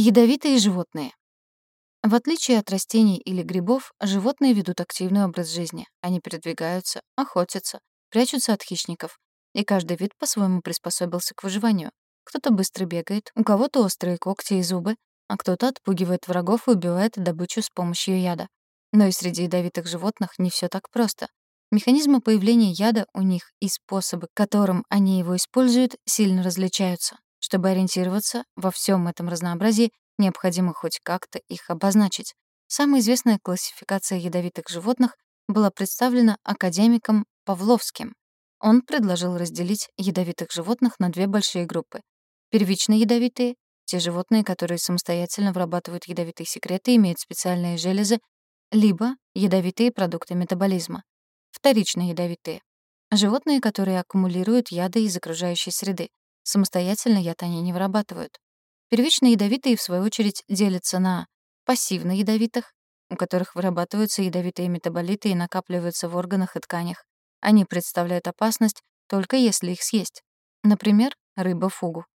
Ядовитые животные. В отличие от растений или грибов, животные ведут активный образ жизни. Они передвигаются, охотятся, прячутся от хищников. И каждый вид по-своему приспособился к выживанию. Кто-то быстро бегает, у кого-то острые когти и зубы, а кто-то отпугивает врагов и убивает добычу с помощью яда. Но и среди ядовитых животных не все так просто. Механизмы появления яда у них и способы, которым они его используют, сильно различаются. Чтобы ориентироваться во всем этом разнообразии, необходимо хоть как-то их обозначить. Самая известная классификация ядовитых животных была представлена академиком Павловским. Он предложил разделить ядовитых животных на две большие группы. Первично ядовитые — те животные, которые самостоятельно вырабатывают ядовитые секреты и имеют специальные железы, либо ядовитые продукты метаболизма. Вторично ядовитые — животные, которые аккумулируют яды из окружающей среды. Самостоятельно яд они не вырабатывают. Первично ядовитые, в свою очередь, делятся на пассивно ядовитых, у которых вырабатываются ядовитые метаболиты и накапливаются в органах и тканях. Они представляют опасность только если их съесть. Например, рыба-фугу.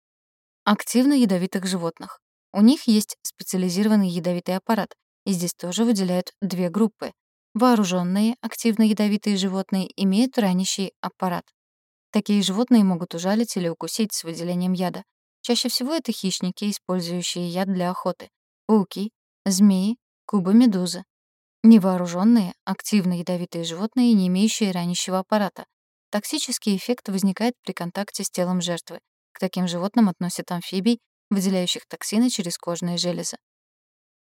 Активно ядовитых животных. У них есть специализированный ядовитый аппарат, и здесь тоже выделяют две группы. Вооруженные активно ядовитые животные имеют ранящий аппарат. Такие животные могут ужалить или укусить с выделением яда. Чаще всего это хищники, использующие яд для охоты. Пауки, змеи, кубы-медузы. Невооруженные, активно ядовитые животные, не имеющие ранящего аппарата. Токсический эффект возникает при контакте с телом жертвы. К таким животным относят амфибий, выделяющих токсины через кожные железы.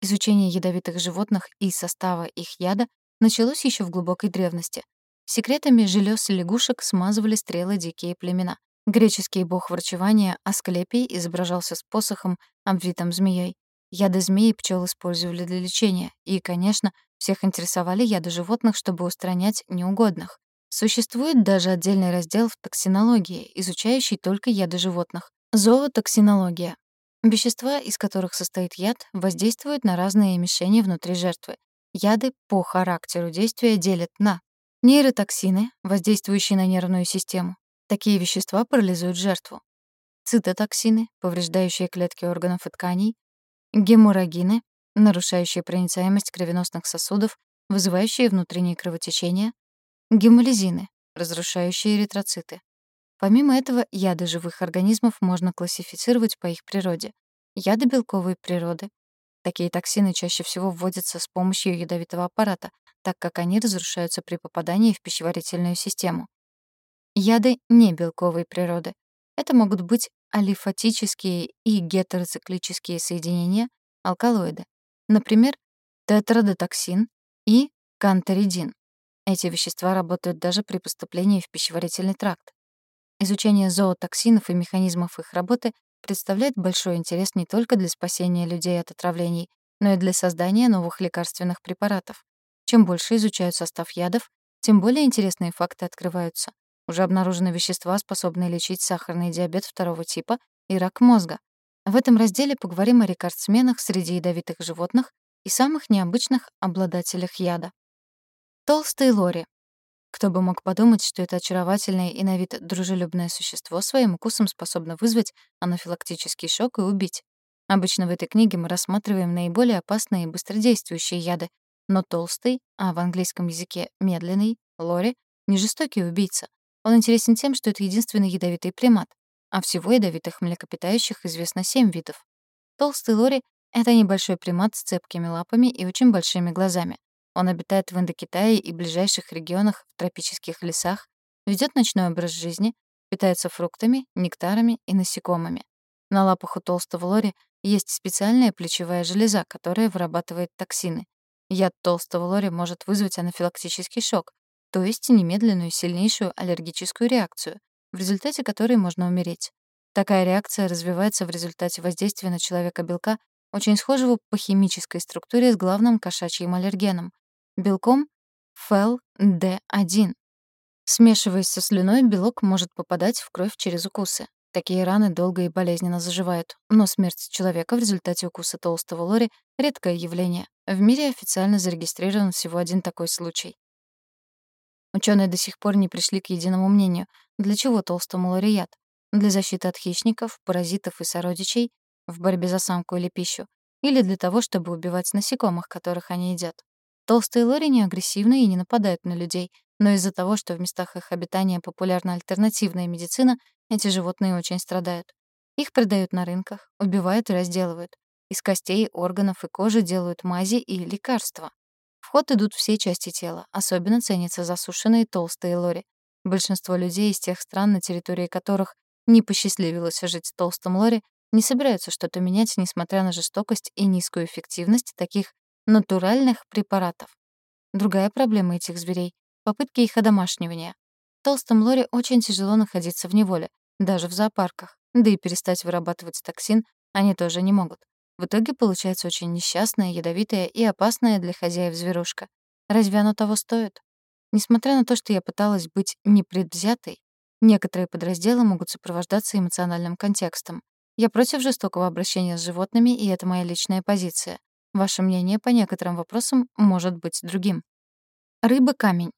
Изучение ядовитых животных и состава их яда началось еще в глубокой древности. Секретами желез лягушек смазывали стрелы дикие племена. Греческий бог врачевания Асклепий изображался с посохом, обвитым змеей. Яды змеи пчел использовали для лечения, и, конечно, всех интересовали яды животных, чтобы устранять неугодных. Существует даже отдельный раздел в токсинологии, изучающий только яды животных. Зоотоксинология. Вещества, из которых состоит яд, воздействуют на разные мишени внутри жертвы. Яды по характеру действия делят на Нейротоксины, воздействующие на нервную систему. Такие вещества парализуют жертву. Цитотоксины, повреждающие клетки органов и тканей. Геморрагины, нарушающие проницаемость кровеносных сосудов, вызывающие внутренние кровотечения. Гемолизины, разрушающие эритроциты. Помимо этого, яды живых организмов можно классифицировать по их природе. Яды белковой природы. Такие токсины чаще всего вводятся с помощью ядовитого аппарата, так как они разрушаются при попадании в пищеварительную систему. Яды не белковой природы. Это могут быть алифатические и гетероциклические соединения, алкалоиды. Например, тетрадотоксин и кантеридин. Эти вещества работают даже при поступлении в пищеварительный тракт. Изучение зоотоксинов и механизмов их работы представляет большой интерес не только для спасения людей от отравлений, но и для создания новых лекарственных препаратов. Чем больше изучают состав ядов, тем более интересные факты открываются. Уже обнаружены вещества, способные лечить сахарный диабет второго типа и рак мозга. В этом разделе поговорим о рекордсменах среди ядовитых животных и самых необычных обладателях яда. Толстый лори. Кто бы мог подумать, что это очаровательное и на вид дружелюбное существо своим укусом способно вызвать анафилактический шок и убить. Обычно в этой книге мы рассматриваем наиболее опасные и быстродействующие яды, но толстый, а в английском языке медленный, лори, не жестокий убийца. Он интересен тем, что это единственный ядовитый примат, а всего ядовитых млекопитающих известно семь видов. Толстый лори — это небольшой примат с цепкими лапами и очень большими глазами. Он обитает в Индокитае и ближайших регионах в тропических лесах, ведет ночной образ жизни, питается фруктами, нектарами и насекомыми. На лапах у толстого лори есть специальная плечевая железа, которая вырабатывает токсины. Яд толстого лори может вызвать анафилактический шок, то есть немедленную сильнейшую аллергическую реакцию, в результате которой можно умереть. Такая реакция развивается в результате воздействия на человека белка, очень схожего по химической структуре с главным кошачьим аллергеном — белком FEL-D1. Смешиваясь со слюной, белок может попадать в кровь через укусы. Такие раны долго и болезненно заживают, но смерть человека в результате укуса толстого лори — редкое явление. В мире официально зарегистрирован всего один такой случай. Ученые до сих пор не пришли к единому мнению, для чего толстому яд. Для защиты от хищников, паразитов и сородичей в борьбе за самку или пищу, или для того, чтобы убивать насекомых, которых они едят. Толстые лори не агрессивны и не нападают на людей, но из-за того, что в местах их обитания популярна альтернативная медицина, эти животные очень страдают. Их продают на рынках, убивают и разделывают. Из костей, органов и кожи делают мази и лекарства. В ход идут все части тела, особенно ценятся засушенные толстые лори. Большинство людей из тех стран, на территории которых не посчастливилось жить толстым лори, не собираются что-то менять, несмотря на жестокость и низкую эффективность таких натуральных препаратов. Другая проблема этих зверей — попытки их одомашнивания. Толстым лори очень тяжело находиться в неволе, даже в зоопарках, да и перестать вырабатывать токсин они тоже не могут. В итоге получается очень несчастная, ядовитая и опасная для хозяев зверушка. Разве оно того стоит? Несмотря на то, что я пыталась быть непредвзятой, некоторые подразделы могут сопровождаться эмоциональным контекстом. Я против жестокого обращения с животными, и это моя личная позиция. Ваше мнение по некоторым вопросам может быть другим. Рыба-камень.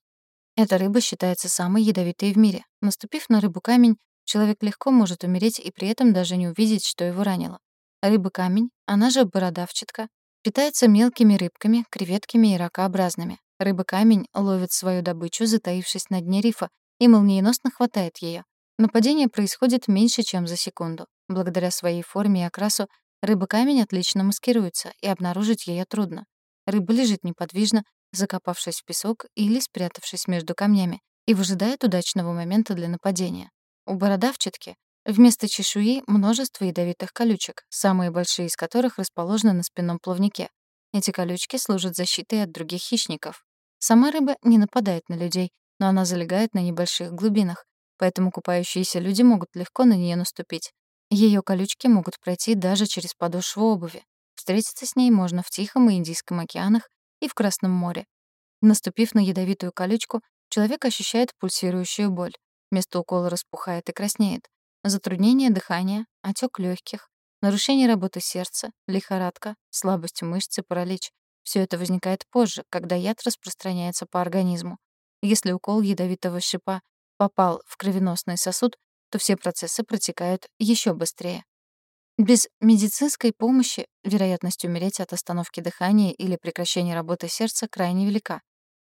Эта рыба считается самой ядовитой в мире. Наступив на рыбу-камень, человек легко может умереть и при этом даже не увидеть, что его ранило. Рыба-камень, она же бородавчатка, питается мелкими рыбками, креветками и ракообразными. Рыба-камень ловит свою добычу, затаившись на дне рифа, и молниеносно хватает ее. Нападение происходит меньше, чем за секунду. Благодаря своей форме и окрасу рыба-камень отлично маскируется, и обнаружить ее трудно. Рыба лежит неподвижно, закопавшись в песок или спрятавшись между камнями, и выжидает удачного момента для нападения. У бородавчатки Вместо чешуи множество ядовитых колючек, самые большие из которых расположены на спинном плавнике. Эти колючки служат защитой от других хищников. Сама рыба не нападает на людей, но она залегает на небольших глубинах, поэтому купающиеся люди могут легко на нее наступить. Ее колючки могут пройти даже через подошву обуви. Встретиться с ней можно в Тихом и Индийском океанах и в Красном море. Наступив на ядовитую колючку, человек ощущает пульсирующую боль. Место укола распухает и краснеет. Затруднение дыхания, отек легких, нарушение работы сердца, лихорадка, слабость мышц и паралич. Все это возникает позже, когда яд распространяется по организму. Если укол ядовитого шипа попал в кровеносный сосуд, то все процессы протекают еще быстрее. Без медицинской помощи вероятность умереть от остановки дыхания или прекращения работы сердца крайне велика.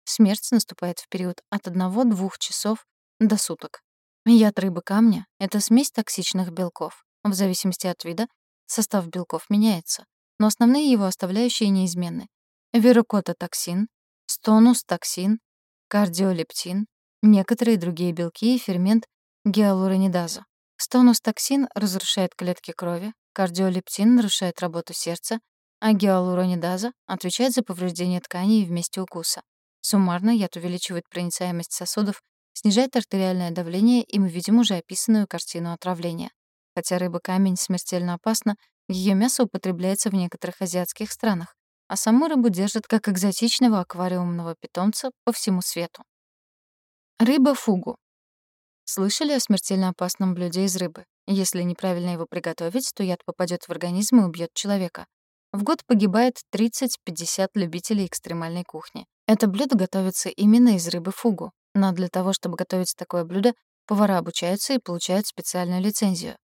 Смерть наступает в период от 1-2 часов до суток. Яд рыбы камня — это смесь токсичных белков. В зависимости от вида состав белков меняется, но основные его оставляющие неизменны. Верукототоксин, стонустоксин, кардиолептин, некоторые другие белки и фермент гиалуронидаза. Стонустоксин разрушает клетки крови, кардиолептин нарушает работу сердца, а гиалуронидаза отвечает за повреждение тканей в месте укуса. Суммарно яд увеличивает проницаемость сосудов снижает артериальное давление, и мы видим уже описанную картину отравления. Хотя рыба-камень смертельно опасна, ее мясо употребляется в некоторых азиатских странах, а саму рыбу держат как экзотичного аквариумного питомца по всему свету. Рыба-фугу. Слышали о смертельно опасном блюде из рыбы? Если неправильно его приготовить, то яд попадет в организм и убьет человека. В год погибает 30-50 любителей экстремальной кухни. Это блюдо готовится именно из рыбы фугу, но для того, чтобы готовить такое блюдо, повара обучаются и получают специальную лицензию.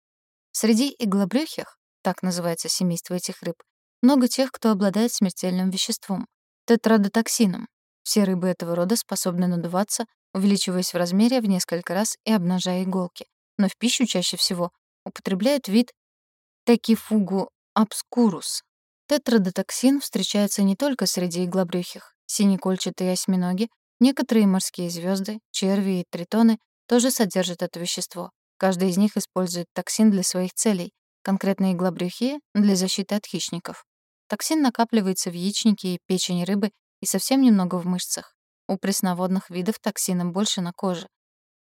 Среди иглобрюхих, так называется семейство этих рыб, много тех, кто обладает смертельным веществом — тетрадотоксином. Все рыбы этого рода способны надуваться, увеличиваясь в размере в несколько раз и обнажая иголки. Но в пищу чаще всего употребляют вид Текифугу обскурус. Тетрадотоксин встречается не только среди иглобрюхих. Синекольчатые осьминоги Некоторые морские звезды, черви и тритоны тоже содержат это вещество. Каждый из них использует токсин для своих целей, конкретно иглобрюхие — для защиты от хищников. Токсин накапливается в яичнике и печени рыбы и совсем немного в мышцах. У пресноводных видов токсина больше на коже.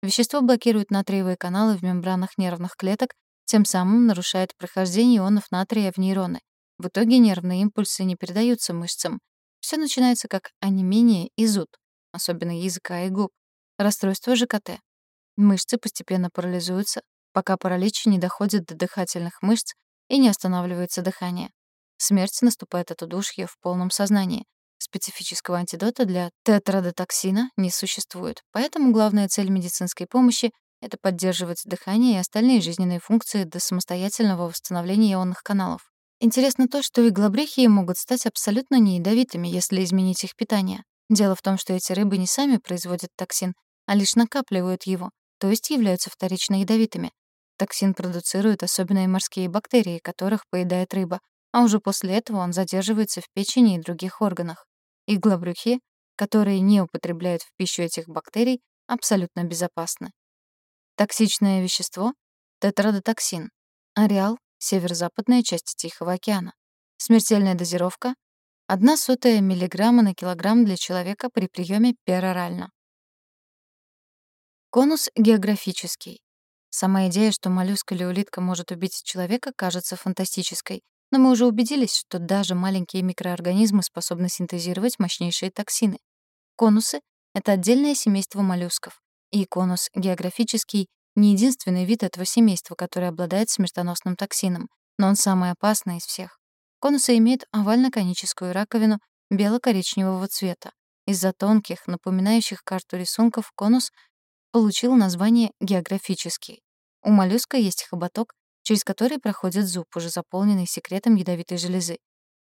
Вещество блокирует натриевые каналы в мембранах нервных клеток, тем самым нарушает прохождение ионов натрия в нейроны. В итоге нервные импульсы не передаются мышцам. Все начинается как онемение и зуд особенно языка и губ, расстройство ЖКТ. Мышцы постепенно парализуются, пока паралич не доходит до дыхательных мышц и не останавливается дыхание. Смерть наступает от удушья в полном сознании. Специфического антидота для тетрадотоксина не существует, поэтому главная цель медицинской помощи Это поддерживает дыхание и остальные жизненные функции до самостоятельного восстановления ионных каналов. Интересно то, что иглобрехи могут стать абсолютно неядовитыми, если изменить их питание. Дело в том, что эти рыбы не сами производят токсин, а лишь накапливают его, то есть являются вторично ядовитыми. Токсин продуцируют особенные морские бактерии, которых поедает рыба, а уже после этого он задерживается в печени и других органах. Иглобрюхи, которые не употребляют в пищу этих бактерий, абсолютно безопасны. Токсичное вещество — тетрадотоксин. Ареал — северо-западная часть Тихого океана. Смертельная дозировка — 1 сотая миллиграмма на килограмм для человека при приеме перорально. Конус географический. Сама идея, что моллюск или улитка может убить человека, кажется фантастической. Но мы уже убедились, что даже маленькие микроорганизмы способны синтезировать мощнейшие токсины. Конусы — это отдельное семейство моллюсков. И конус географический — не единственный вид этого семейства, который обладает смертоносным токсином, но он самый опасный из всех. Конусы имеют овально-коническую раковину бело-коричневого цвета. Из-за тонких, напоминающих карту рисунков, конус получил название географический. У моллюска есть хоботок, через который проходит зуб, уже заполненный секретом ядовитой железы.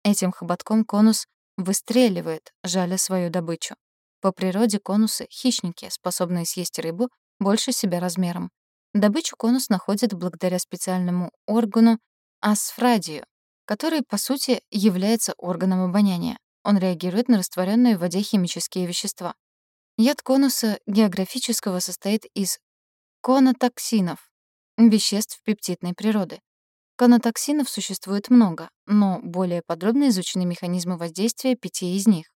Этим хоботком конус выстреливает, жаля свою добычу. По природе конусы — хищники, способные съесть рыбу больше себя размером. Добычу конус находит благодаря специальному органу асфрадию, который, по сути, является органом обоняния. Он реагирует на растворенные в воде химические вещества. Яд конуса географического состоит из конотоксинов, веществ пептидной природы. Конотоксинов существует много, но более подробно изучены механизмы воздействия пяти из них.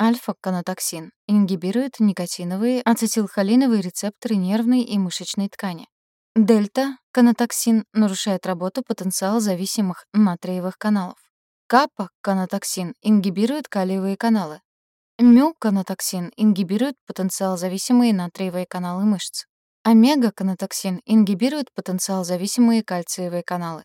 Альфа-конотоксин ингибирует никотиновые, ацетилхолиновые рецепторы нервной и мышечной ткани. Дельта-конотоксин нарушает работу потенциал зависимых натриевых каналов. Капа-конотоксин ингибирует калиевые каналы, Мю-канатоксин ингибирует потенциал зависимые натриевые каналы мышц. Омега-канатоксин ингибирует потенциал зависимые кальциевые каналы.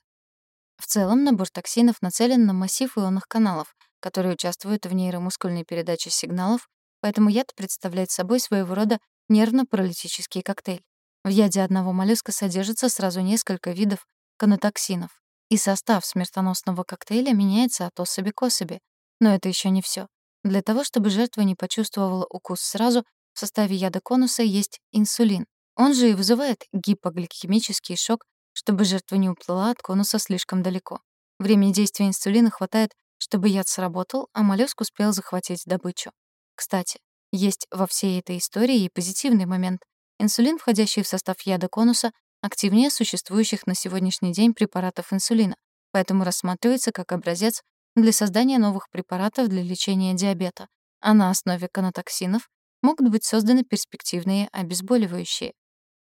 В целом набор токсинов нацелен на массив ионных каналов, которые участвуют в нейромускульной передаче сигналов, поэтому яд представляет собой своего рода нервно-паралитический коктейль. В яде одного моллюска содержится сразу несколько видов канатоксинов, и состав смертоносного коктейля меняется от особи к особи. Но это еще не все. Для того, чтобы жертва не почувствовала укус сразу, в составе яда конуса есть инсулин. Он же и вызывает гипогликемический шок, чтобы жертва не уплыла от конуса слишком далеко. Времени действия инсулина хватает, чтобы яд сработал, а моллюск успел захватить добычу. Кстати, есть во всей этой истории и позитивный момент. Инсулин, входящий в состав яда конуса, активнее существующих на сегодняшний день препаратов инсулина, поэтому рассматривается как образец для создания новых препаратов для лечения диабета, а на основе канатоксинов могут быть созданы перспективные обезболивающие.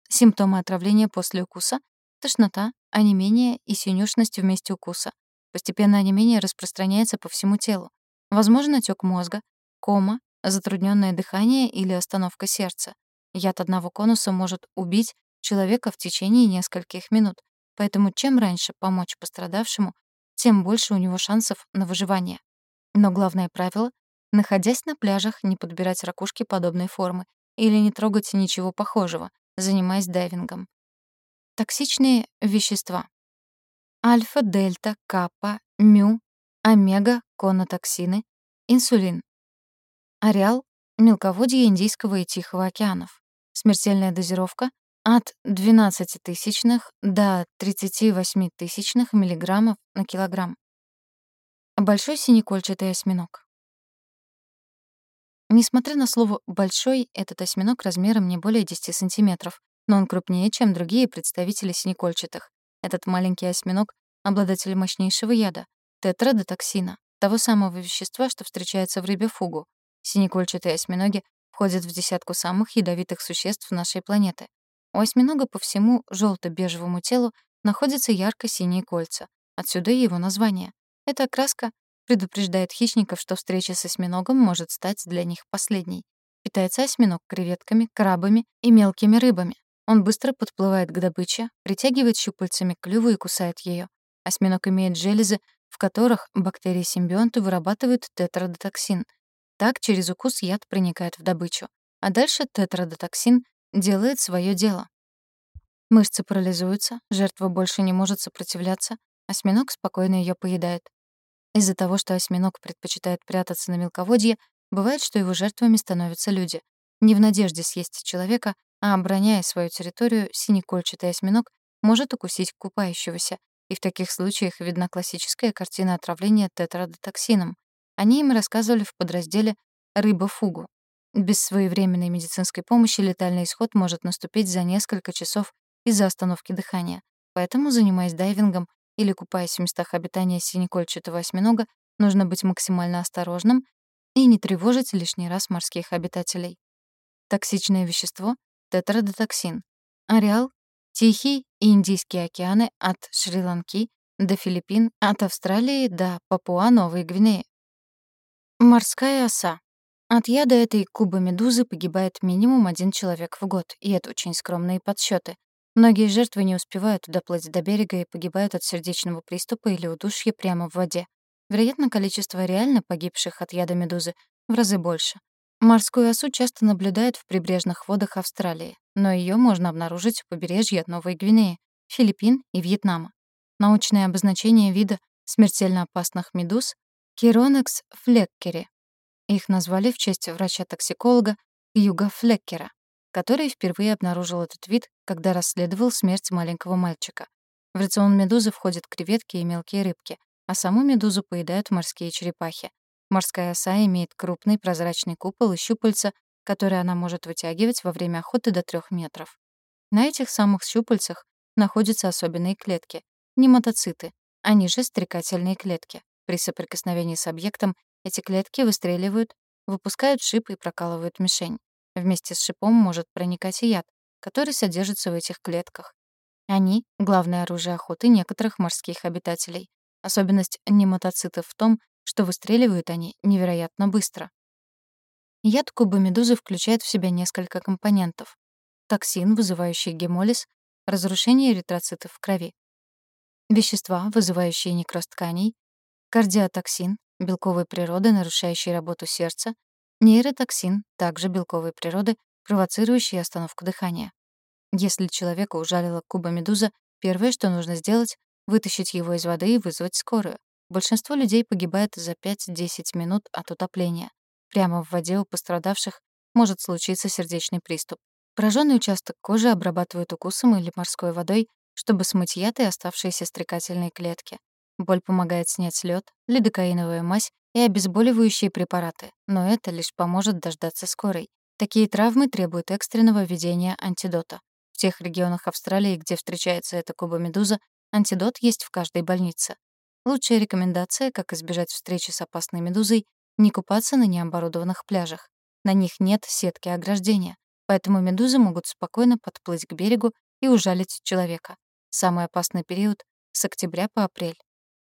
Симптомы отравления после укуса — тошнота, онемение и синюшность в месте укуса. Постепенно онемение распространяется по всему телу. Возможен отек мозга, кома, затрудненное дыхание или остановка сердца. Яд одного конуса может убить человека в течение нескольких минут, поэтому чем раньше помочь пострадавшему, тем больше у него шансов на выживание. Но главное правило — находясь на пляжах, не подбирать ракушки подобной формы или не трогать ничего похожего, занимаясь дайвингом. Токсичные вещества. Альфа, дельта, капа, мю, омега, конотоксины, инсулин. Ареал — мелководье Индийского и Тихого океанов. Смертельная дозировка от 12 тысячных до 38 тысячных миллиграммов на килограмм. Большой синекольчатый осьминог. Несмотря на слово «большой», этот осьминог размером не более 10 сантиметров, но он крупнее, чем другие представители синекольчатых. Этот маленький осьминог — обладатель мощнейшего яда — тетрадотоксина, того самого вещества, что встречается в рыбе фугу. Синекольчатые осьминоги входят в десятку самых ядовитых существ нашей планеты. У осьминога по всему желто-бежевому телу находятся ярко-синие кольца. Отсюда и его название. Эта окраска предупреждает хищников, что встреча с осьминогом может стать для них последней. Питается осьминог креветками, крабами и мелкими рыбами. Он быстро подплывает к добыче, притягивает щупальцами к клюву и кусает ее. Осьминог имеет железы, в которых бактерии-симбионты вырабатывают тетрадотоксин. Так через укус яд проникает в добычу. А дальше тетрадотоксин делает свое дело. Мышцы парализуются, жертва больше не может сопротивляться, осьминог спокойно ее поедает. Из-за того, что осьминог предпочитает прятаться на мелководье, бывает, что его жертвами становятся люди. Не в надежде съесть человека, а обороняя свою территорию, синекольчатый осьминог может укусить купающегося, и в таких случаях видна классическая картина отравления тетрадотоксином. О ней мы рассказывали в подразделе «Рыба-фугу». Без своевременной медицинской помощи летальный исход может наступить за несколько часов из-за остановки дыхания. Поэтому, занимаясь дайвингом или купаясь в местах обитания синекольчатого осьминога, нужно быть максимально осторожным и не тревожить лишний раз морских обитателей. Токсичное вещество — тетрадотоксин. Ареал — Тихий и Индийские океаны от Шри-Ланки до Филиппин, от Австралии до Папуа-Новой Гвинеи. Морская оса. От яда этой кубомедузы погибает минимум один человек в год, и это очень скромные подсчеты. Многие жертвы не успевают доплыть до берега и погибают от сердечного приступа или удушья прямо в воде. Вероятно, количество реально погибших от яда медузы в разы больше. Морскую осу часто наблюдают в прибрежных водах Австралии, но ее можно обнаружить у побережья Новой Гвинеи, Филиппин и Вьетнама. Научное обозначение вида смертельно опасных медуз — Киронекс флеккери. Их назвали в честь врача-токсиколога Юга Флеккера который впервые обнаружил этот вид, когда расследовал смерть маленького мальчика. В рацион медузы входят креветки и мелкие рыбки, а саму медузу поедают морские черепахи. Морская оса имеет крупный прозрачный купол и щупальца, которые она может вытягивать во время охоты до 3 метров. На этих самых щупальцах находятся особенные клетки — нематоциты, они же стрекательные клетки. При соприкосновении с объектом эти клетки выстреливают, выпускают шип и прокалывают мишень. Вместе с шипом может проникать и яд, который содержится в этих клетках. Они — главное оружие охоты некоторых морских обитателей. Особенность нематоцитов в том, что выстреливают они невероятно быстро. Яд кубомедузы включает в себя несколько компонентов. Токсин, вызывающий гемолиз, разрушение эритроцитов в крови. Вещества, вызывающие некроз тканей, кардиотоксин, белковой природы, нарушающий работу сердца, Нейротоксин, также белковой природы, провоцирующий остановку дыхания. Если человека ужалила куба-медуза, первое, что нужно сделать — вытащить его из воды и вызвать скорую. Большинство людей погибает за 5-10 минут от утопления. Прямо в воде у пострадавших может случиться сердечный приступ. Пораженный участок кожи обрабатывают укусом или морской водой, чтобы смыть яд и оставшиеся стрекательные клетки. Боль помогает снять лед, лидокаиновая мазь и обезболивающие препараты, но это лишь поможет дождаться скорой. Такие травмы требуют экстренного введения антидота. В тех регионах Австралии, где встречается эта кубомедуза, антидот есть в каждой больнице. Лучшая рекомендация, как избежать встречи с опасной медузой, не купаться на необорудованных пляжах. На них нет сетки ограждения, поэтому медузы могут спокойно подплыть к берегу и ужалить человека. Самый опасный период — с октября по апрель.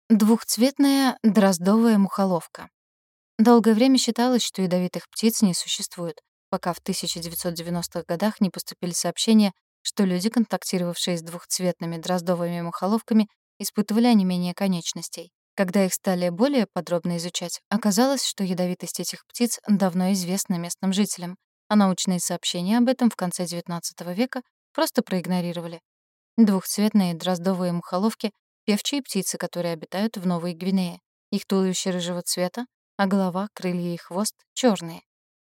Двухцветная дроздовая мухоловка. Долгое время считалось, что ядовитых птиц не существует, пока в 1990-х годах не поступили сообщения, что люди, контактировавшие с двухцветными дроздовыми мухоловками, испытывали онемение конечностей. Когда их стали более подробно изучать, оказалось, что ядовитость этих птиц давно известна местным жителям, а научные сообщения об этом в конце XIX века просто проигнорировали. Двухцветные дроздовые мухоловки Певчие птицы, которые обитают в Новой Гвинее. Их туловище рыжего цвета, а голова, крылья и хвост — черные.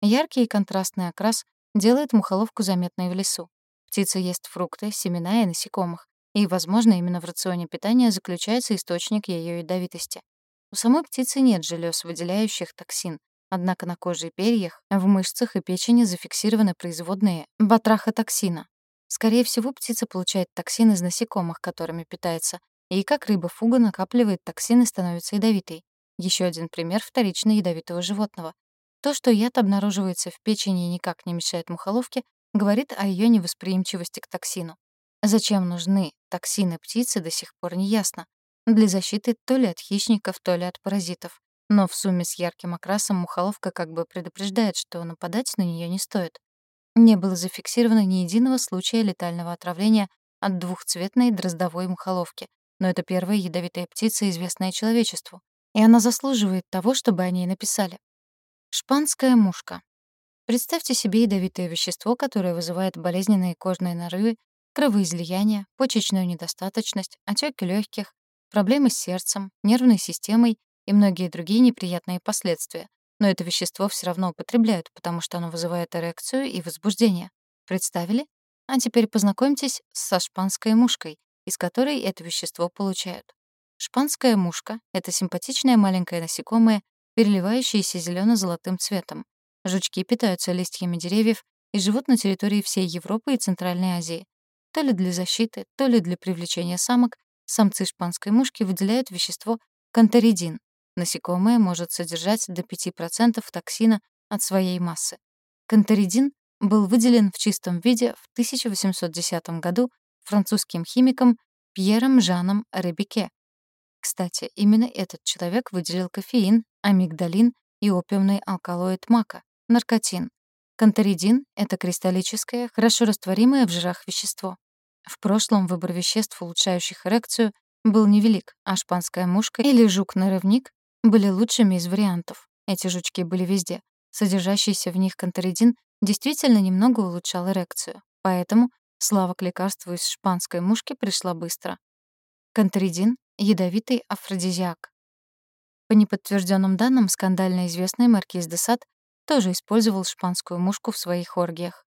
Яркий и контрастный окрас делает мухоловку заметной в лесу. Птица ест фрукты, семена и насекомых. И, возможно, именно в рационе питания заключается источник ее ядовитости. У самой птицы нет желез, выделяющих токсин, однако на коже и перьях, в мышцах и печени зафиксированы производные батрахотоксина. Скорее всего, птица получает токсин из насекомых, которыми питается, и как рыба-фуга накапливает токсины и становится ядовитой. Еще один пример вторично ядовитого животного. То, что яд обнаруживается в печени и никак не мешает мухоловке, говорит о ее невосприимчивости к токсину. Зачем нужны токсины птицы, до сих пор не ясно. Для защиты то ли от хищников, то ли от паразитов. Но в сумме с ярким окрасом мухоловка как бы предупреждает, что нападать на нее не стоит. Не было зафиксировано ни единого случая летального отравления от двухцветной дроздовой мухоловки, но это первая ядовитая птица, известная человечеству, и она заслуживает того, чтобы о ней написали. Шпанская мушка. Представьте себе ядовитое вещество, которое вызывает болезненные кожные нарывы кровоизлияние, почечную недостаточность, отеки легких, проблемы с сердцем, нервной системой и многие другие неприятные последствия. Но это вещество все равно употребляют, потому что оно вызывает эрекцию и возбуждение. Представили? А теперь познакомьтесь со шпанской мушкой, из которой это вещество получают. Шпанская мушка — это симпатичное маленькое насекомое, переливающееся зелено золотым цветом. Жучки питаются листьями деревьев и живут на территории всей Европы и Центральной Азии. То ли для защиты, то ли для привлечения самок, самцы шпанской мушки выделяют вещество канторидин. Насекомое может содержать до 5% токсина от своей массы. Канторидин был выделен в чистом виде в 1810 году французским химиком Пьером Жаном Ребике. Кстати, именно этот человек выделил кофеин, амигдалин и опиумный алкалоид мака, наркотин. Канторидин — это кристаллическое, хорошо растворимое в жирах вещество. В прошлом выбор веществ, улучшающих эрекцию, был невелик, а шпанская мушка или жук-нарывник были лучшими из вариантов. Эти жучки были везде. Содержащийся в них канторидин действительно немного улучшал эрекцию. Поэтому слава к лекарству из шпанской мушки пришла быстро. Канторидин — ядовитый афродизиак. По неподтвержденным данным, скандально известный маркиз де Сад тоже использовал шпанскую мушку в своих оргиях.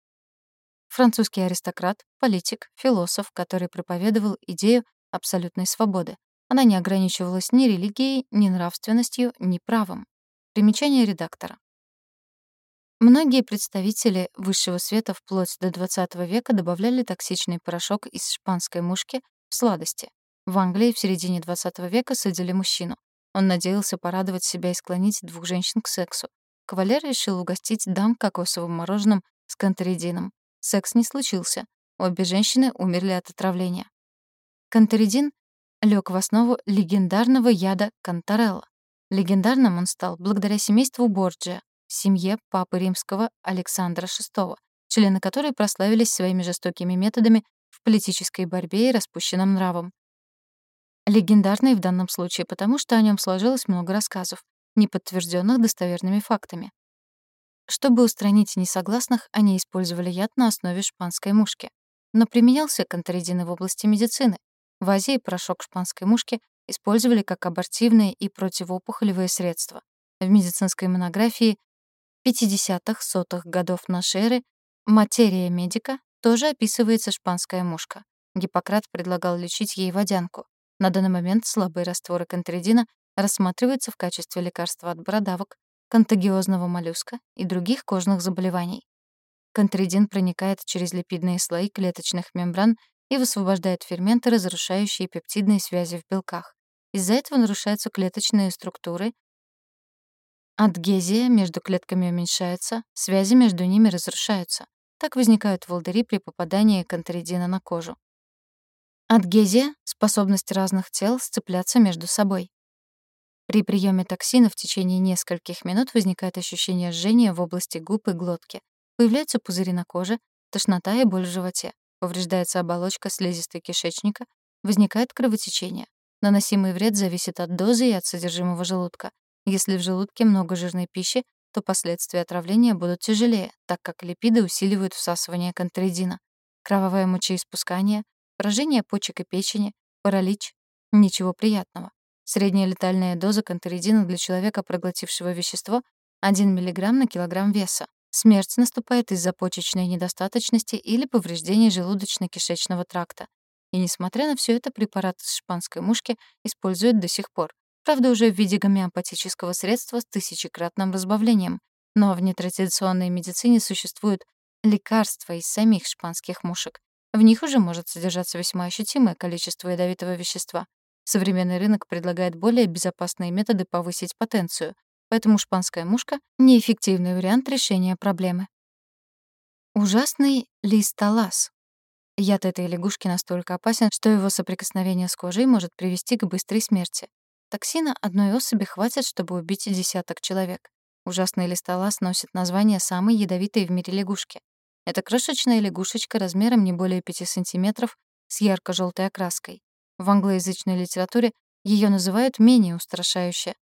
Французский аристократ, политик, философ, который проповедовал идею абсолютной свободы. Она не ограничивалась ни религией, ни нравственностью, ни правом. Примечание редактора. Многие представители высшего света вплоть до XX века добавляли токсичный порошок из шпанской мушки в сладости. В Англии в середине XX века судили мужчину. Он надеялся порадовать себя и склонить двух женщин к сексу. Кавалер решил угостить дам кокосовым мороженым с кантеридином. Секс не случился. Обе женщины умерли от отравления. Кантеридин лег в основу легендарного яда Кантарелла. Легендарным он стал благодаря семейству Борджиа, семье папы римского Александра VI, члены которой прославились своими жестокими методами в политической борьбе и распущенным нравом. Легендарный в данном случае потому, что о нем сложилось много рассказов, не подтвержденных достоверными фактами. Чтобы устранить несогласных, они использовали яд на основе шпанской мушки. Но применялся канторидин в области медицины. В Азии порошок шпанской мушки использовали как абортивные и противоопухолевые средства. В медицинской монографии 50-х, сотых годов нашей эры «Материя медика» тоже описывается шпанская мушка. Гиппократ предлагал лечить ей водянку. На данный момент слабые растворы кантридина рассматриваются в качестве лекарства от бородавок, контагиозного моллюска и других кожных заболеваний. Контридин проникает через липидные слои клеточных мембран и высвобождает ферменты, разрушающие пептидные связи в белках. Из-за этого нарушаются клеточные структуры, адгезия между клетками уменьшается, связи между ними разрушаются. Так возникают волдыри при попадании контридина на кожу. Адгезия — способность разных тел сцепляться между собой. При приеме токсина в течение нескольких минут возникает ощущение жжения в области губ и глотки. Появляются пузыри на коже, тошнота и боль в животе. Повреждается оболочка слизистой кишечника, возникает кровотечение. Наносимый вред зависит от дозы и от содержимого желудка. Если в желудке много жирной пищи, то последствия отравления будут тяжелее, так как липиды усиливают всасывание контридина. Кровавое мочеиспускание, поражение почек и печени, паралич — ничего приятного. Средняя летальная доза кантеридина для человека, проглотившего вещество, 1 мг на килограмм веса. Смерть наступает из-за почечной недостаточности или повреждения желудочно-кишечного тракта. И несмотря на все это, препарат из шпанской мушки используют до сих пор. Правда, уже в виде гомеопатического средства с тысячекратным разбавлением. Но в нетрадиционной медицине существуют лекарства из самих шпанских мушек. В них уже может содержаться весьма ощутимое количество ядовитого вещества. Современный рынок предлагает более безопасные методы повысить потенцию, поэтому шпанская мушка — неэффективный вариант решения проблемы. Ужасный листолаз. Яд этой лягушки настолько опасен, что его соприкосновение с кожей может привести к быстрой смерти. Токсина одной особи хватит, чтобы убить десяток человек. Ужасный листолаз носит название самой ядовитой в мире лягушки. Это крошечная лягушечка размером не более 5 сантиметров с ярко желтой окраской. В англоязычной литературе ее называют менее устрашающе.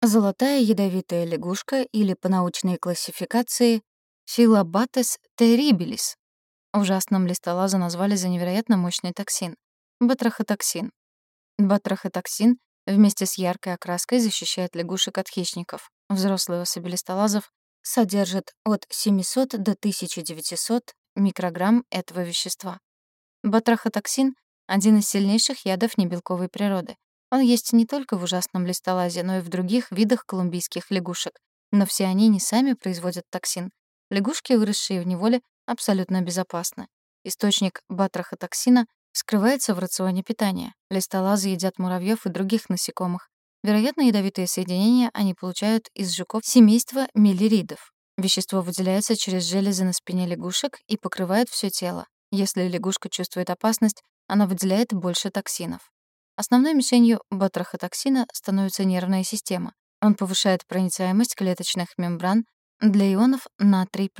Золотая ядовитая лягушка или по научной классификации Philobactes terribilis. ужасном листолаза назвали за невероятно мощный токсин — батрахотоксин. Батрахотоксин вместе с яркой окраской защищает лягушек от хищников. Взрослые особи листолазов содержат от 700 до 1900 микрограмм этого вещества. Батрахотоксин — один из сильнейших ядов небелковой природы. Он есть не только в ужасном листолазе, но и в других видах колумбийских лягушек. Но все они не сами производят токсин. Лягушки, выросшие в неволе, абсолютно безопасны. Источник батрахотоксина скрывается в рационе питания. Листолазы едят муравьев и других насекомых. Вероятно, ядовитые соединения они получают из жуков семейства мелиридов. Вещество выделяется через железы на спине лягушек и покрывает все тело. Если лягушка чувствует опасность, она выделяет больше токсинов. Основной мишенью батрахотоксина становится нервная система. Он повышает проницаемость клеточных мембран для ионов натрий+,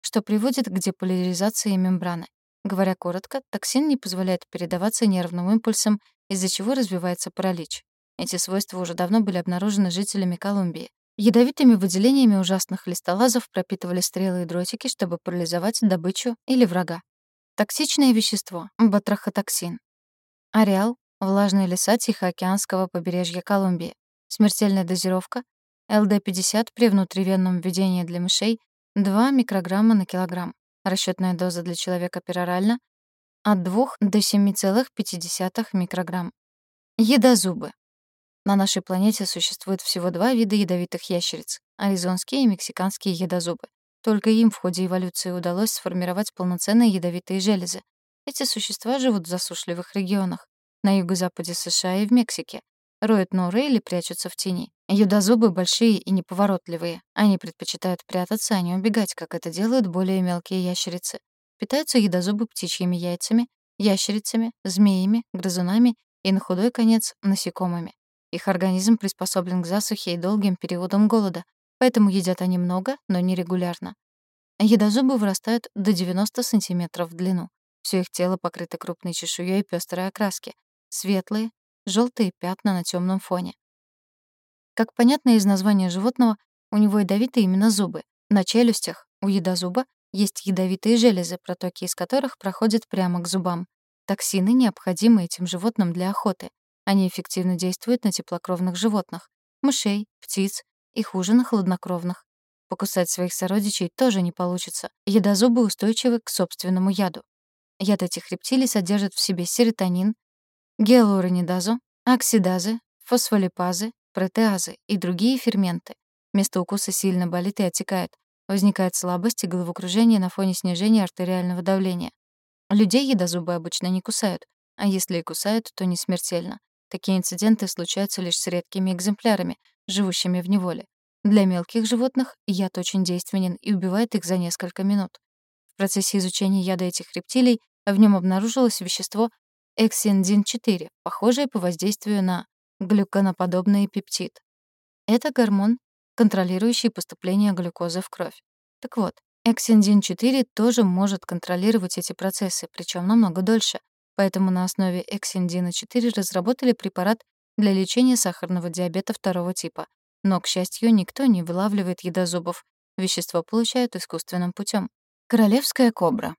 что приводит к деполяризации мембраны. Говоря коротко, токсин не позволяет передаваться нервным импульсам, из-за чего развивается паралич. Эти свойства уже давно были обнаружены жителями Колумбии. Ядовитыми выделениями ужасных листолазов пропитывали стрелы и дротики, чтобы парализовать добычу или врага. Токсичное вещество — батрахотоксин. Ареал — влажные леса Тихоокеанского побережья Колумбии. Смертельная дозировка ЛД-50 при внутривенном введении для мышей 2 микрограмма на килограмм. Расчетная доза для человека перорально от 2 до 7,5 микрограмм. Едозубы. На нашей планете существует всего два вида ядовитых ящериц — аризонские и мексиканские едозубы. Только им в ходе эволюции удалось сформировать полноценные ядовитые железы. Эти существа живут в засушливых регионах, на юго-западе США и в Мексике, роют норы или прячутся в тени. Юдозубы большие и неповоротливые. Они предпочитают прятаться, а не убегать, как это делают более мелкие ящерицы. Питаются едозубы птичьими яйцами, ящерицами, змеями, грызунами и, на худой конец, насекомыми. Их организм приспособлен к засухе и долгим периодам голода, поэтому едят они много, но нерегулярно. Едозубы вырастают до 90 сантиметров в длину. Всё их тело покрыто крупной чешуей пёстрой окраски. Светлые, желтые пятна на темном фоне. Как понятно из названия животного, у него ядовитые именно зубы. На челюстях у едозуба есть ядовитые железы, протоки из которых проходят прямо к зубам. Токсины необходимы этим животным для охоты. Они эффективно действуют на теплокровных животных — мышей, птиц и хуже на хладнокровных. Покусать своих сородичей тоже не получится. Едозубы устойчивы к собственному яду. Яд этих рептилий содержит в себе серотонин, гиалуронидазу, оксидазы, фосфолипазы, протеазы и другие ферменты. Место укуса сильно болит и отекает. Возникает слабость и головокружение на фоне снижения артериального давления. Людей едозубы обычно не кусают, а если и кусают, то не смертельно. Такие инциденты случаются лишь с редкими экземплярами, живущими в неволе. Для мелких животных яд очень действенен и убивает их за несколько минут. В процессе изучения яда этих рептилий в нем обнаружилось вещество эксиндин-4, похожее по воздействию на глюконоподобный пептид. Это гормон, контролирующий поступление глюкозы в кровь. Так вот, эксиндин-4 тоже может контролировать эти процессы, причем намного дольше. Поэтому на основе эксиндина-4 разработали препарат для лечения сахарного диабета второго типа. Но, к счастью, никто не вылавливает едозубов. Вещество получают искусственным путем. Королевская кобра.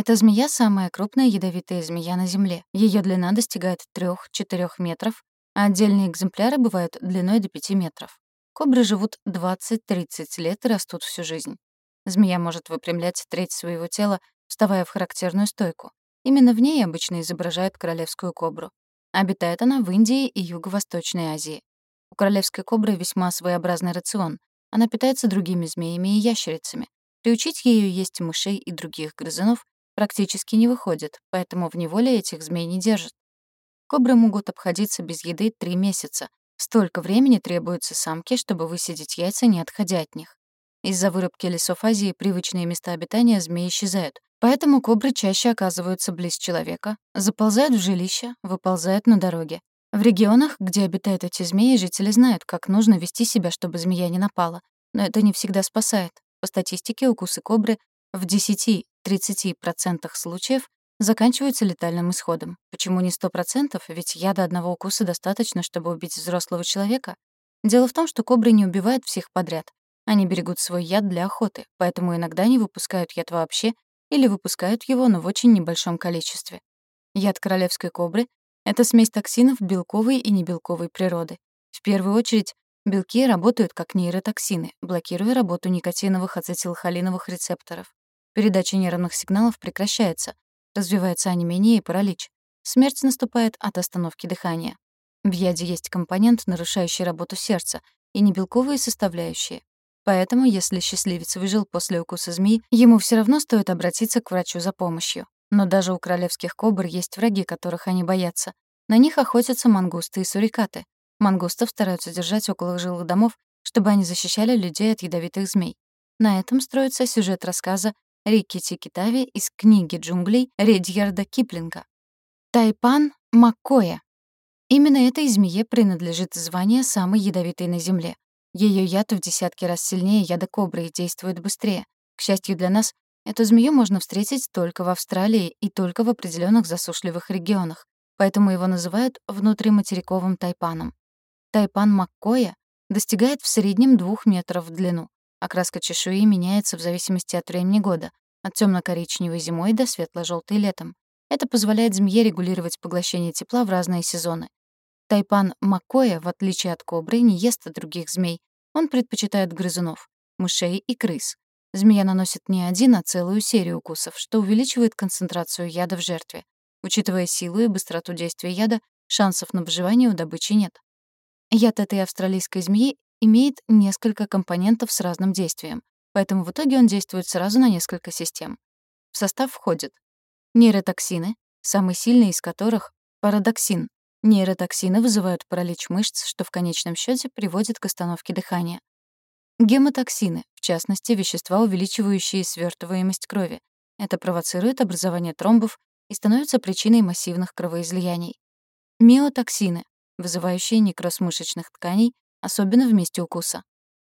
Эта змея — самая крупная ядовитая змея на Земле. Ее длина достигает 3-4 метров, а отдельные экземпляры бывают длиной до 5 метров. Кобры живут 20-30 лет и растут всю жизнь. Змея может выпрямлять треть своего тела, вставая в характерную стойку. Именно в ней обычно изображают королевскую кобру. Обитает она в Индии и Юго-Восточной Азии. У королевской кобры весьма своеобразный рацион. Она питается другими змеями и ящерицами. Приучить ее есть мышей и других грызунов практически не выходит, поэтому в неволе этих змей не держат. Кобры могут обходиться без еды три месяца. Столько времени требуется самке, чтобы высидеть яйца, не отходя от них. Из-за вырубки лесов Азии привычные места обитания змей исчезают, поэтому кобры чаще оказываются близ человека, заползают в жилище, выползают на дороге. В регионах, где обитают эти змеи, жители знают, как нужно вести себя, чтобы змея не напала. Но это не всегда спасает. По статистике, укусы кобры в 10 30% случаев заканчиваются летальным исходом. Почему не 100%? Ведь яда одного укуса достаточно, чтобы убить взрослого человека. Дело в том, что кобры не убивают всех подряд. Они берегут свой яд для охоты, поэтому иногда не выпускают яд вообще или выпускают его, но в очень небольшом количестве. Яд королевской кобры — это смесь токсинов белковой и небелковой природы. В первую очередь, белки работают как нейротоксины, блокируя работу никотиновых ацетилхолиновых рецепторов. Передача нервных сигналов прекращается, развивается онемение и паралич. Смерть наступает от остановки дыхания. В яде есть компонент, нарушающий работу сердца, и небелковые составляющие. Поэтому, если счастливец выжил после укуса змеи, ему все равно стоит обратиться к врачу за помощью. Но даже у королевских кобр есть враги, которых они боятся. На них охотятся мангусты и сурикаты. Мангустов стараются держать около жилых домов, чтобы они защищали людей от ядовитых змей. На этом строится сюжет рассказа Рикки Тикитави из книги джунглей Редьярда Киплинга. Тайпан Маккоя. Именно этой змее принадлежит звание самой ядовитой на Земле. Ее яд в десятки раз сильнее яда кобры и действует быстрее. К счастью для нас, эту змею можно встретить только в Австралии и только в определенных засушливых регионах, поэтому его называют внутриматериковым тайпаном. Тайпан Маккоя достигает в среднем 2 метров в длину. Окраска чешуи меняется в зависимости от времени года, от темно-коричневой зимой до светло-желтой летом. Это позволяет змее регулировать поглощение тепла в разные сезоны. Тайпан Маккоя, в отличие от кобры, не ест других змей. Он предпочитает грызунов, мышей и крыс. Змея наносит не один, а целую серию укусов, что увеличивает концентрацию яда в жертве. Учитывая силу и быстроту действия яда, шансов на выживание у добычи нет. Яд этой австралийской змеи имеет несколько компонентов с разным действием, поэтому в итоге он действует сразу на несколько систем. В состав входят нейротоксины, самый сильный из которых — парадоксин, Нейротоксины вызывают паралич мышц, что в конечном счете приводит к остановке дыхания. Гемотоксины, в частности, вещества, увеличивающие свертываемость крови. Это провоцирует образование тромбов и становится причиной массивных кровоизлияний. Миотоксины, вызывающие некроз мышечных тканей, особенно в месте укуса.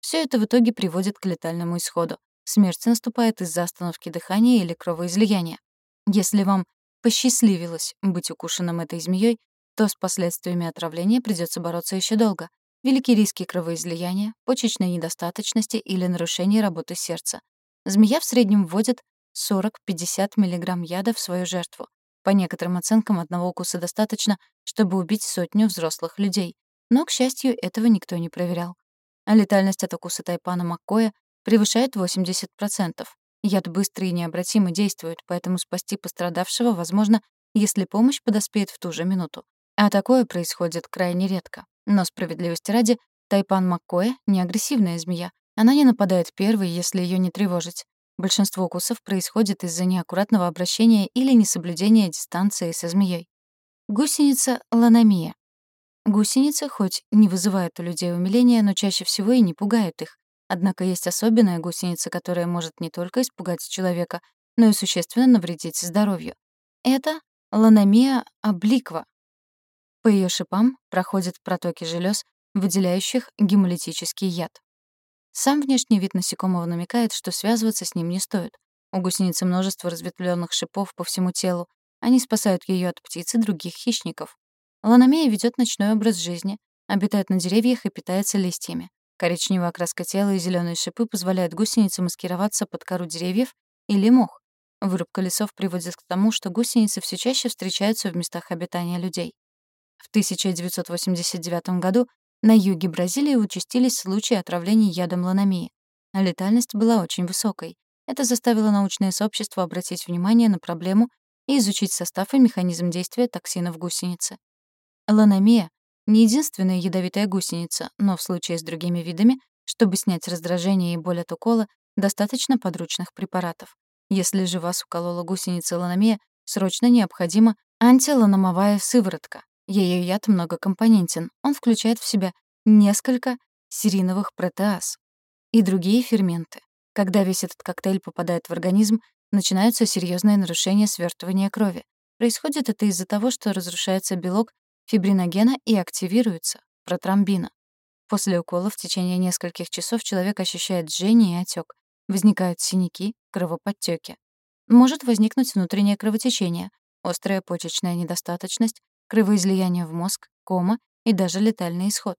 Все это в итоге приводит к летальному исходу. Смерть наступает из-за остановки дыхания или кровоизлияния. Если вам посчастливилось быть укушенным этой змеей, то с последствиями отравления придется бороться еще долго. Велики риски кровоизлияния, почечной недостаточности или нарушения работы сердца. Змея в среднем вводит 40-50 мг яда в свою жертву. По некоторым оценкам, одного укуса достаточно, чтобы убить сотню взрослых людей. Но, к счастью, этого никто не проверял. А летальность от укуса тайпана Маккоя превышает 80%. Яд быстро и необратимо действует, поэтому спасти пострадавшего возможно, если помощь подоспеет в ту же минуту. А такое происходит крайне редко. Но справедливости ради, Тайпан Маккоя — не агрессивная змея. Она не нападает первой, если ее не тревожить. Большинство укусов происходит из-за неаккуратного обращения или несоблюдения дистанции со змеей. Гусеница ланомия. Гусеницы хоть не вызывают у людей умиления, но чаще всего и не пугают их. Однако есть особенная гусеница, которая может не только испугать человека, но и существенно навредить здоровью. Это ланомия обликва, по ее шипам проходят протоки желез, выделяющих гемолитический яд. Сам внешний вид насекомого намекает, что связываться с ним не стоит. У гусеницы множество разветвленных шипов по всему телу. Они спасают ее от птиц и других хищников. Ланомея ведет ночной образ жизни, обитает на деревьях и питается листьями. Коричневая окраска тела и зеленые шипы позволяют гусенице маскироваться под кору деревьев или мох. Вырубка лесов приводит к тому, что гусеницы все чаще встречаются в местах обитания людей. В 1989 году на юге Бразилии участились случаи отравления ядом ланомии. Летальность была очень высокой. Это заставило научное сообщество обратить внимание на проблему и изучить состав и механизм действия токсинов гусеницы. Ланомия — не единственная ядовитая гусеница, но в случае с другими видами, чтобы снять раздражение и боль от укола, достаточно подручных препаратов. Если же вас уколола гусеница ланомия, срочно необходима антиланомовая сыворотка. Ее яд многокомпонентен. Он включает в себя несколько сериновых протеаз и другие ферменты. Когда весь этот коктейль попадает в организм, начинаются серьезные нарушения свертывания крови. Происходит это из-за того, что разрушается белок фибриногена и активируется протромбина. После укола в течение нескольких часов человек ощущает жжение и отек. Возникают синяки, кровоподтеки. Может возникнуть внутреннее кровотечение, острая почечная недостаточность, кровоизлияние в мозг, кома и даже летальный исход.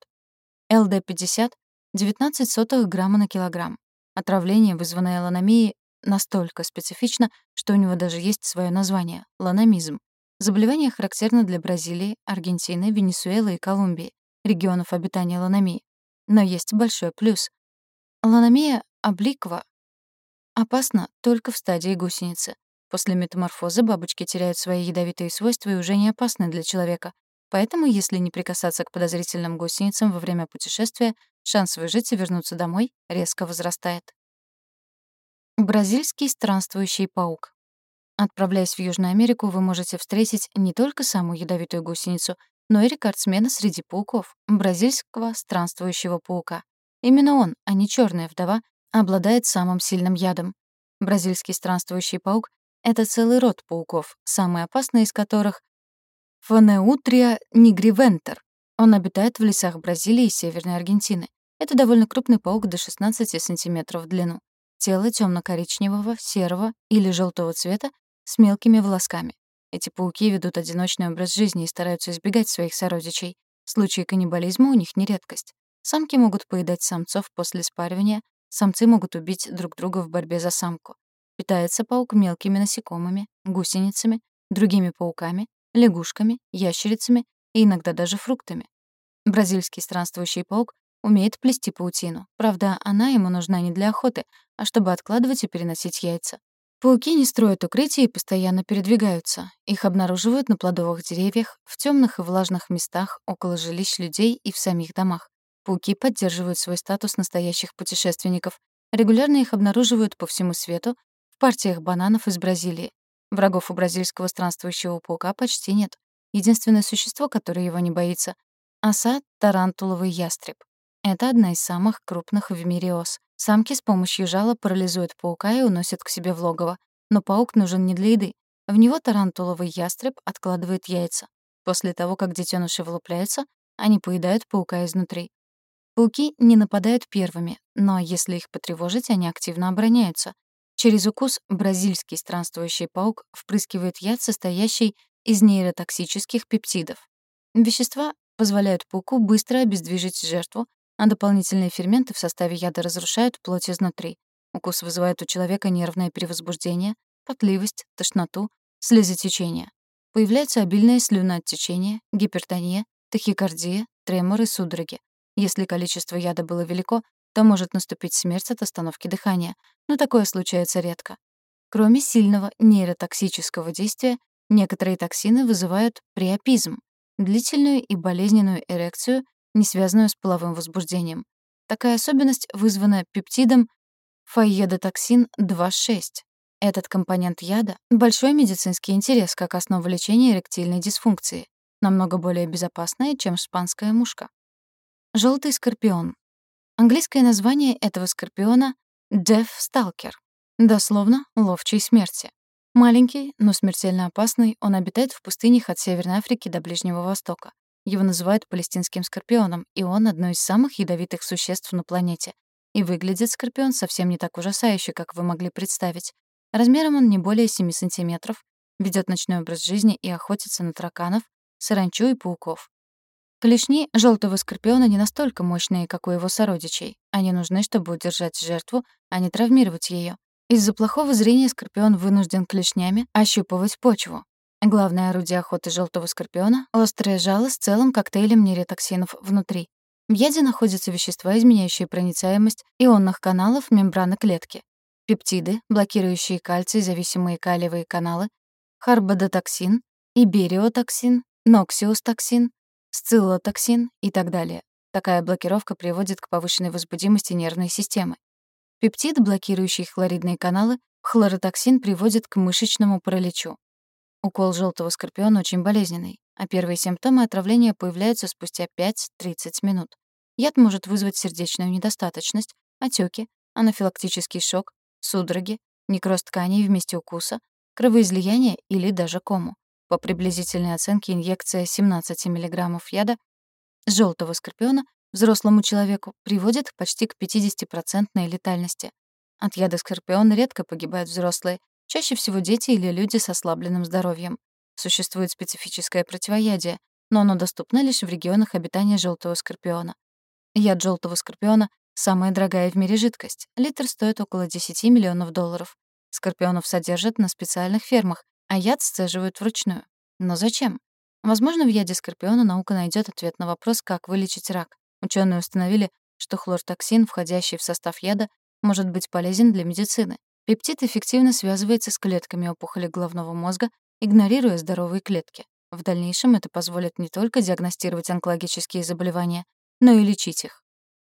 ЛД-50 — 19 сотых грамма на килограмм. Отравление, вызванное ланомией, настолько специфично, что у него даже есть свое название — ланомизм. Заболевание характерно для Бразилии, Аргентины, Венесуэлы и Колумбии, регионов обитания ланомии. Но есть большой плюс. Ланомия обликва опасна только в стадии гусеницы. После метаморфозы бабочки теряют свои ядовитые свойства и уже не опасны для человека. Поэтому, если не прикасаться к подозрительным гусеницам во время путешествия, шанс выжить и вернуться домой резко возрастает. Бразильский странствующий паук. Отправляясь в Южную Америку, вы можете встретить не только самую ядовитую гусеницу, но и рекордсмена среди пауков — бразильского странствующего паука. Именно он, а не черная вдова, обладает самым сильным ядом. Бразильский странствующий паук — это целый род пауков, самый опасный из которых — Фонеутрия нигривентер. Он обитает в лесах Бразилии и Северной Аргентины. Это довольно крупный паук до 16 сантиметров в длину. Тело темно-коричневого, серого или желтого цвета с мелкими волосками. Эти пауки ведут одиночный образ жизни и стараются избегать своих сородичей. Случаи каннибализма у них не редкость. Самки могут поедать самцов после спаривания, самцы могут убить друг друга в борьбе за самку. Питается паук мелкими насекомыми, гусеницами, другими пауками, лягушками, ящерицами и иногда даже фруктами. Бразильский странствующий паук умеет плести паутину. Правда, она ему нужна не для охоты, а чтобы откладывать и переносить яйца. Пауки не строят укрытия и постоянно передвигаются. Их обнаруживают на плодовых деревьях, в темных и влажных местах, около жилищ людей и в самих домах. Пауки поддерживают свой статус настоящих путешественников. Регулярно их обнаруживают по всему свету в партиях бананов из Бразилии. Врагов у бразильского странствующего паука почти нет. Единственное существо, которое его не боится — оса — тарантуловый ястреб. Это одна из самых крупных в мире ос. Самки с помощью жала парализуют паука и уносят к себе в логово. Но паук нужен не для еды. В него тарантуловый ястреб откладывает яйца. После того, как детеныши вылупляются, они поедают паука изнутри. Пауки не нападают первыми, но если их потревожить, они активно обороняются. Через укус бразильский странствующий паук впрыскивает яд, состоящий из нейротоксических пептидов. Вещества позволяют пауку быстро обездвижить жертву, а дополнительные ферменты в составе яда разрушают плоть изнутри. Укус вызывает у человека нервное перевозбуждение, потливость, тошноту, слезотечение. Появляется обильное слюнооттечение, гипертония, тахикардия, треморы, судороги. Если количество яда было велико, то может наступить смерть от остановки дыхания, но такое случается редко. Кроме сильного нейротоксического действия, некоторые токсины вызывают приопизм — длительную и болезненную эрекцию не связанную с половым возбуждением. Такая особенность вызвана пептидом фаедотоксин 2,6. Этот компонент яда — большой медицинский интерес как основа лечения эректильной дисфункции, намного более безопасная, чем шпанская мушка. Желтый скорпион. Английское название этого скорпиона — Death Stalker, дословно «ловчий смерти». Маленький, но смертельно опасный, он обитает в пустынях от Северной Африки до Ближнего Востока. Его называют палестинским скорпионом, и он одно из самых ядовитых существ на планете. И выглядит скорпион совсем не так ужасающе, как вы могли представить. Размером он не более 7 сантиметров, ведет ночной образ жизни и охотится на тараканов, саранчу и пауков. Клешни желтого скорпиона не настолько мощные, как у его сородичей. Они нужны, чтобы удержать жертву, а не травмировать ее. Из-за плохого зрения скорпион вынужден клешнями ощупывать почву. Главное орудие охоты желтого скорпиона — острое жало с целым коктейлем нейротоксинов внутри. В яде находятся вещества, изменяющие проницаемость ионных каналов мембраны клетки. Пептиды, блокирующие кальций-зависимые калиевые каналы, харибдотоксин, ибериотоксин, ноксиустоксин, сциллотоксин и так далее. Такая блокировка приводит к повышенной возбудимости нервной системы. Пептид, блокирующий хлоридные каналы, хлоротоксин приводит к мышечному параличу. Укол желтого скорпиона очень болезненный, а первые симптомы отравления появляются спустя 5-30 минут. Яд может вызвать сердечную недостаточность, отеки, анафилактический шок, судороги, некроз тканей в месте укуса, кровоизлияние или даже кому. По приблизительной оценке инъекция 17 мг яда желтого скорпиона взрослому человеку приводит почти к 50% летальности. От яда скорпиона редко погибают взрослые, Чаще всего дети или люди с ослабленным здоровьем. Существует специфическое противоядие, но оно доступно лишь в регионах обитания желтого скорпиона. Яд желтого скорпиона — самая дорогая в мире жидкость. Литр стоит около 10 миллионов долларов. Скорпионов содержат на специальных фермах, а яд сцеживают вручную. Но зачем? Возможно, в яде скорпиона наука найдет ответ на вопрос, как вылечить рак. Ученые установили, что хлортоксин, входящий в состав яда, может быть полезен для медицины. Пептид эффективно связывается с клетками опухоли головного мозга, игнорируя здоровые клетки. В дальнейшем это позволит не только диагностировать онкологические заболевания, но и лечить их.